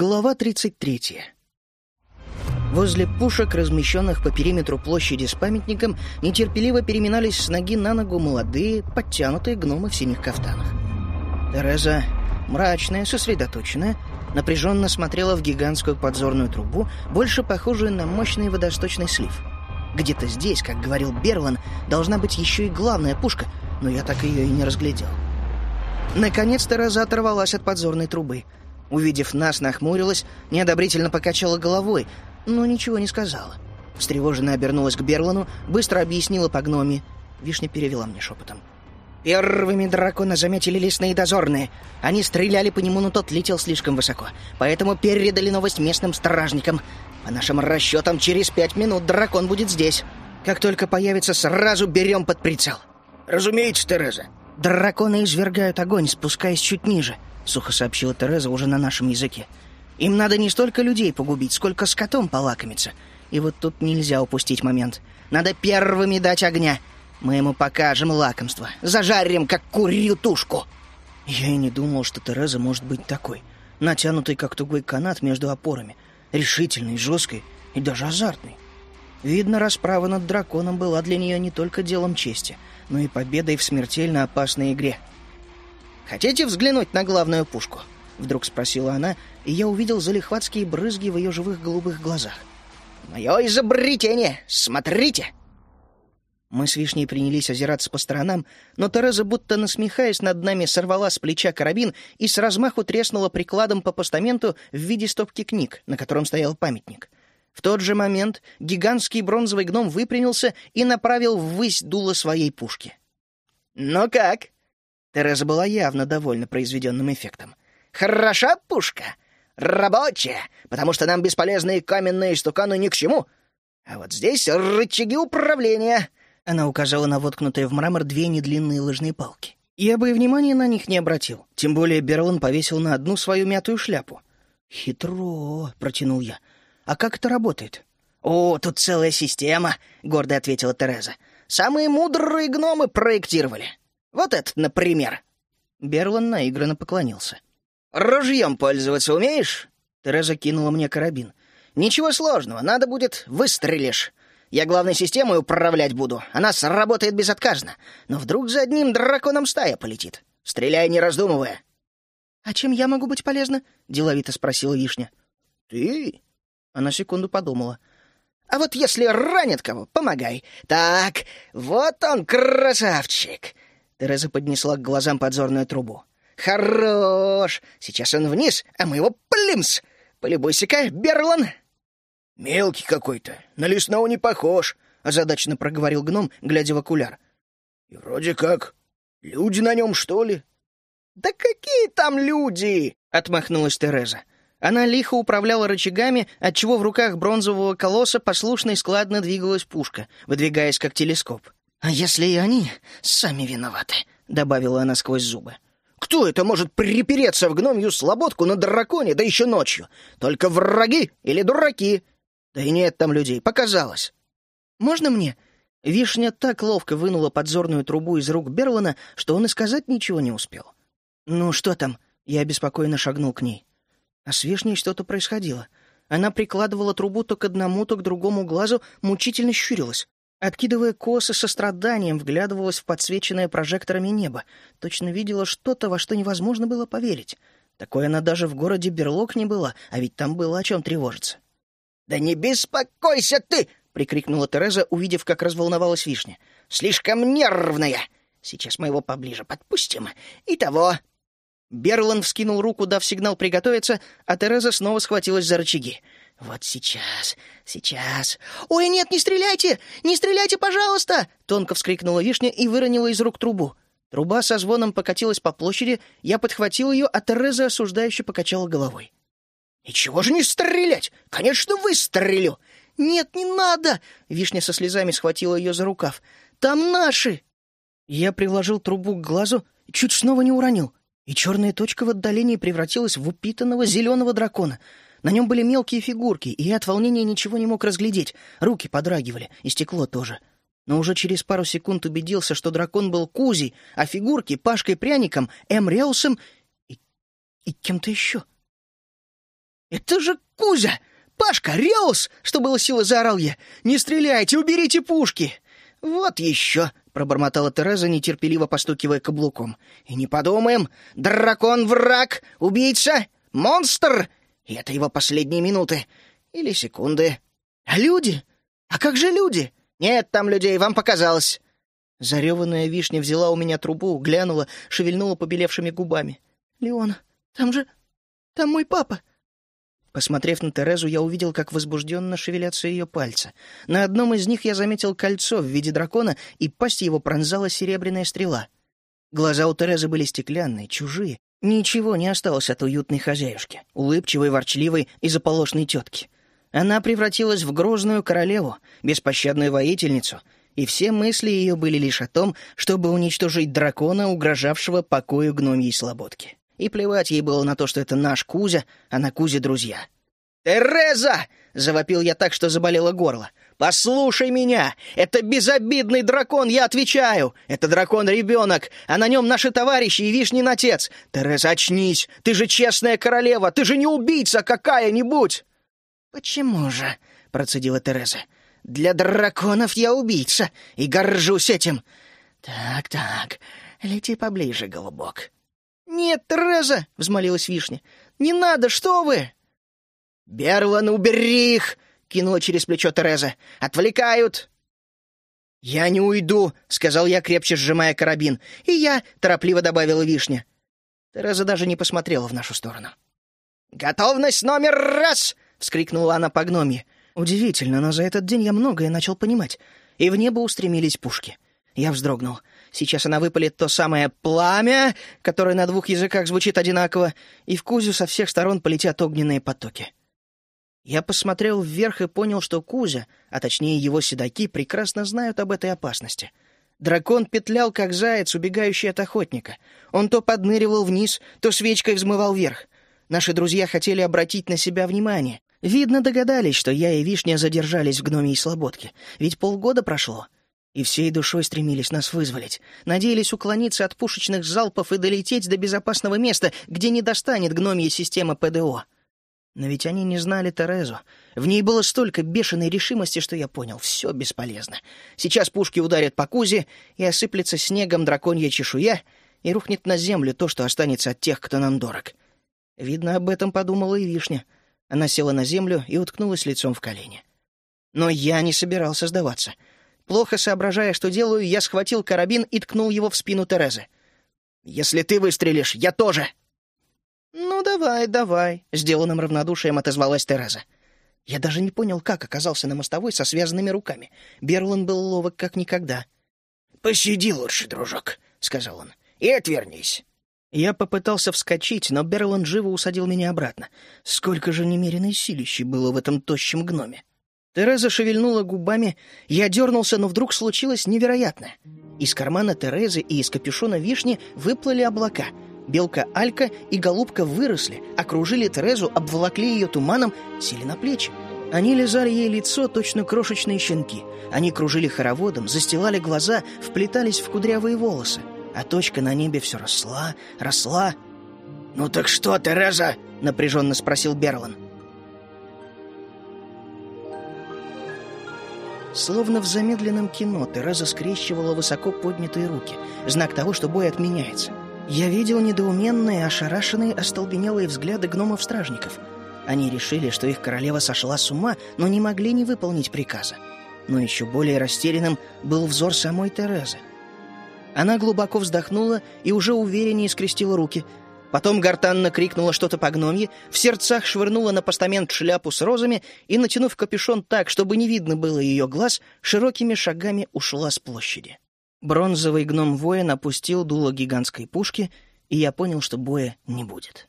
Глава 33. Возле пушек, размещенных по периметру площади с памятником, нетерпеливо переминались с ноги на ногу молодые, подтянутые гномы в синих кафтанах. Тереза, мрачная, сосредоточенная, напряженно смотрела в гигантскую подзорную трубу, больше похожую на мощный водосточный слив. Где-то здесь, как говорил Берлан, должна быть еще и главная пушка, но я так ее и не разглядел. Наконец Тереза оторвалась от подзорной трубы — Увидев нас, нахмурилась, неодобрительно покачала головой, но ничего не сказала. Встревоженно обернулась к Берлану, быстро объяснила по гноме. Вишня перевела мне шепотом. Первыми дракона заметили лесные дозорные. Они стреляли по нему, но тот летел слишком высоко. Поэтому передали новость местным стражникам. По нашим расчетам, через пять минут дракон будет здесь. Как только появится, сразу берем под прицел. Разумеется, Тереза. Драконы извергают огонь, спускаясь чуть ниже сухо сообщила Тереза уже на нашем языке. Им надо не столько людей погубить, сколько скотом полакомиться. И вот тут нельзя упустить момент. Надо первыми дать огня. Мы ему покажем лакомство. Зажарим, как курью тушку. Я и не думал, что Тереза может быть такой. Натянутый, как тугой канат между опорами. Решительной, жесткой и даже азартной. Видно, расправа над драконом была для нее не только делом чести, но и победой в смертельно опасной игре — «Хотите взглянуть на главную пушку?» — вдруг спросила она, и я увидел залихватские брызги в ее живых голубых глазах. «Мое изобретение! Смотрите!» Мы с Вишней принялись озираться по сторонам, но Тереза, будто насмехаясь над нами, сорвала с плеча карабин и с размаху треснула прикладом по постаменту в виде стопки книг, на котором стоял памятник. В тот же момент гигантский бронзовый гном выпрямился и направил ввысь дуло своей пушки. «Ну как?» Тереза была явно довольна произведенным эффектом. «Хороша пушка! Рабочая! Потому что нам бесполезные каменные стуканы ни к чему! А вот здесь рычаги управления!» Она указала на воткнутые в мрамор две недлинные лыжные палки. Я бы и внимания на них не обратил. Тем более Берлан повесил на одну свою мятую шляпу. «Хитро», — протянул я. «А как это работает?» «О, тут целая система», — гордо ответила Тереза. «Самые мудрые гномы проектировали. Вот этот, например». Берлан наигранно поклонился. «Ружьем пользоваться умеешь?» Тереза кинула мне карабин. «Ничего сложного, надо будет выстрелишь. Я главной системой управлять буду, она сработает безотказно. Но вдруг за одним драконом стая полетит. Стреляй, не раздумывая». «А чем я могу быть полезна?» — деловито спросила Вишня. «Ты?» Она секунду подумала. «А вот если ранит кого, помогай. Так, вот он, красавчик. Тереза поднесла к глазам подзорную трубу. «Хорош! Сейчас он вниз, а мы его плимс! Полюбуйся-ка, Берлан!» «Мелкий какой-то, на лесного не похож», — озадаченно проговорил гном, глядя в окуляр. «И вроде как люди на нем, что ли?» «Да какие там люди!» — отмахнулась Тереза. Она лихо управляла рычагами, отчего в руках бронзового колосса послушно и складно двигалась пушка, выдвигаясь как телескоп. «А если и они сами виноваты?» — добавила она сквозь зубы. «Кто это может припереться в гномью слободку на драконе, да еще ночью? Только враги или дураки? Да и нет там людей, показалось». «Можно мне?» Вишня так ловко вынула подзорную трубу из рук Берлана, что он и сказать ничего не успел. «Ну, что там?» Я беспокойно шагнул к ней. А с Вишней что-то происходило. Она прикладывала трубу то к одному, то к другому глазу, мучительно щурилась. Откидывая косы со страданием, вглядывалась в подсвеченное прожекторами небо. Точно видела что-то, во что невозможно было поверить. Такое она даже в городе Берлок не была, а ведь там было о чем тревожиться. «Да не беспокойся ты!» — прикрикнула Тереза, увидев, как разволновалась вишня. «Слишком нервная! Сейчас мы его поближе подпустим. И того!» Берлан вскинул руку, дав сигнал приготовиться, а Тереза снова схватилась за рычаги. «Вот сейчас, сейчас...» «Ой, нет, не стреляйте! Не стреляйте, пожалуйста!» Тонко вскрикнула вишня и выронила из рук трубу. Труба со звоном покатилась по площади, я подхватил ее, а Тереза осуждающе покачала головой. «И чего же не стрелять? Конечно, выстрелю!» «Нет, не надо!» — Вишня со слезами схватила ее за рукав. «Там наши!» Я приложил трубу к глазу и чуть снова не уронил, и черная точка в отдалении превратилась в упитанного зеленого дракона — на нем были мелкие фигурки, и я от волнения ничего не мог разглядеть. Руки подрагивали, и стекло тоже. Но уже через пару секунд убедился, что дракон был Кузей, а фигурки — Пашкой Пряником, Эм Реусом и... и кем-то еще. Это же Кузя! Пашка, Реус!» — что было силы, заорал я. «Не стреляйте, уберите пушки!» «Вот еще!» — пробормотала Тереза, нетерпеливо постукивая каблуком. «И не подумаем! Дракон — враг! Убийца! Монстр!» И это его последние минуты. Или секунды. «А люди? А как же люди?» «Нет там людей, вам показалось!» Зареванная вишня взяла у меня трубу, глянула, шевельнула побелевшими губами. «Леон, там же... там мой папа!» Посмотрев на Терезу, я увидел, как возбужденно шевелятся ее пальцы. На одном из них я заметил кольцо в виде дракона, и пасть его пронзала серебряная стрела. Глаза у Терезы были стеклянные, чужие. Ничего не осталось от уютной хозяюшки, улыбчивой, ворчливой и заполошной тетки. Она превратилась в грозную королеву, беспощадную воительницу, и все мысли ее были лишь о том, чтобы уничтожить дракона, угрожавшего покою гномьей слободки. И плевать ей было на то, что это наш Кузя, а на Кузе друзья. «Тереза!» — завопил я так, что заболело горло. «Послушай меня! Это безобидный дракон, я отвечаю! Это дракон-ребенок, а на нем наши товарищи и Вишнин отец! Тереза, очнись! Ты же честная королева! Ты же не убийца какая-нибудь!» «Почему же?» — процедила Тереза. «Для драконов я убийца и горжусь этим!» «Так-так, лети поближе, голубок. «Нет, Тереза!» — взмолилась Вишня. «Не надо, что вы!» «Берлан, убери их!» — кинула через плечо Тереза. «Отвлекают!» «Я не уйду!» — сказал я, крепче сжимая карабин. «И я!» — торопливо добавила Вишня. Тереза даже не посмотрела в нашу сторону. «Готовность номер раз!» — вскрикнула она по гномье. Удивительно, но за этот день я многое начал понимать. И в небо устремились пушки. Я вздрогнул. Сейчас она выпалит то самое «пламя», которое на двух языках звучит одинаково, и в Кузю со всех сторон полетят огненные потоки. Я посмотрел вверх и понял, что Кузя, а точнее его седаки, прекрасно знают об этой опасности. Дракон петлял, как заяц, убегающий от охотника. Он то подныривал вниз, то свечкой взмывал вверх. Наши друзья хотели обратить на себя внимание. Видно, догадались, что я и Вишня задержались в гномии слободке. Ведь полгода прошло — и всей душой стремились нас вызволить. Надеялись уклониться от пушечных залпов и долететь до безопасного места, где не достанет гномья система ПДО. Но ведь они не знали Терезу. В ней было столько бешеной решимости, что я понял, все бесполезно. Сейчас пушки ударят по кузе, и осыплется снегом драконья чешуя, и рухнет на землю то, что останется от тех, кто нам дорог. Видно, об этом подумала и Вишня. Она села на землю и уткнулась лицом в колени. Но я не собирался сдаваться — Плохо соображая, что делаю, я схватил карабин и ткнул его в спину Терезы. «Если ты выстрелишь, я тоже!» «Ну, давай, давай», — сделанным равнодушием отозвалась Тереза. Я даже не понял, как оказался на мостовой со связанными руками. Берлан был ловок как никогда. «Посиди лучше, дружок», — сказал он, — «и отвернись». Я попытался вскочить, но Берлан живо усадил меня обратно. Сколько же немеренной силищи было в этом тощем гноме. Тереза шевельнула губами, я дернулся, но вдруг случилось невероятное. Из кармана Терезы и из капюшона вишни выплыли облака. Белка Алька и голубка выросли, окружили Терезу, обволокли ее туманом, сели на плечи. Они лизали ей лицо, точно крошечные щенки. Они кружили хороводом, застилали глаза, вплетались в кудрявые волосы. А точка на небе все росла, росла. «Ну так что, Тереза?» — напряженно спросил Берлан. Словно в замедленном кино Тереза скрещивала высоко поднятые руки, знак того, что бой отменяется. Я видел недоуменные, ошарашенные, остолбенелые взгляды гномов-стражников. Они решили, что их королева сошла с ума, но не могли не выполнить приказа. Но еще более растерянным был взор самой Терезы. Она глубоко вздохнула и уже увереннее скрестила руки – Потом гортанно крикнула что-то по гномье, в сердцах швырнула на постамент шляпу с розами и, натянув капюшон так, чтобы не видно было ее глаз, широкими шагами ушла с площади. Бронзовый гном-воин опустил дуло гигантской пушки, и я понял, что боя не будет.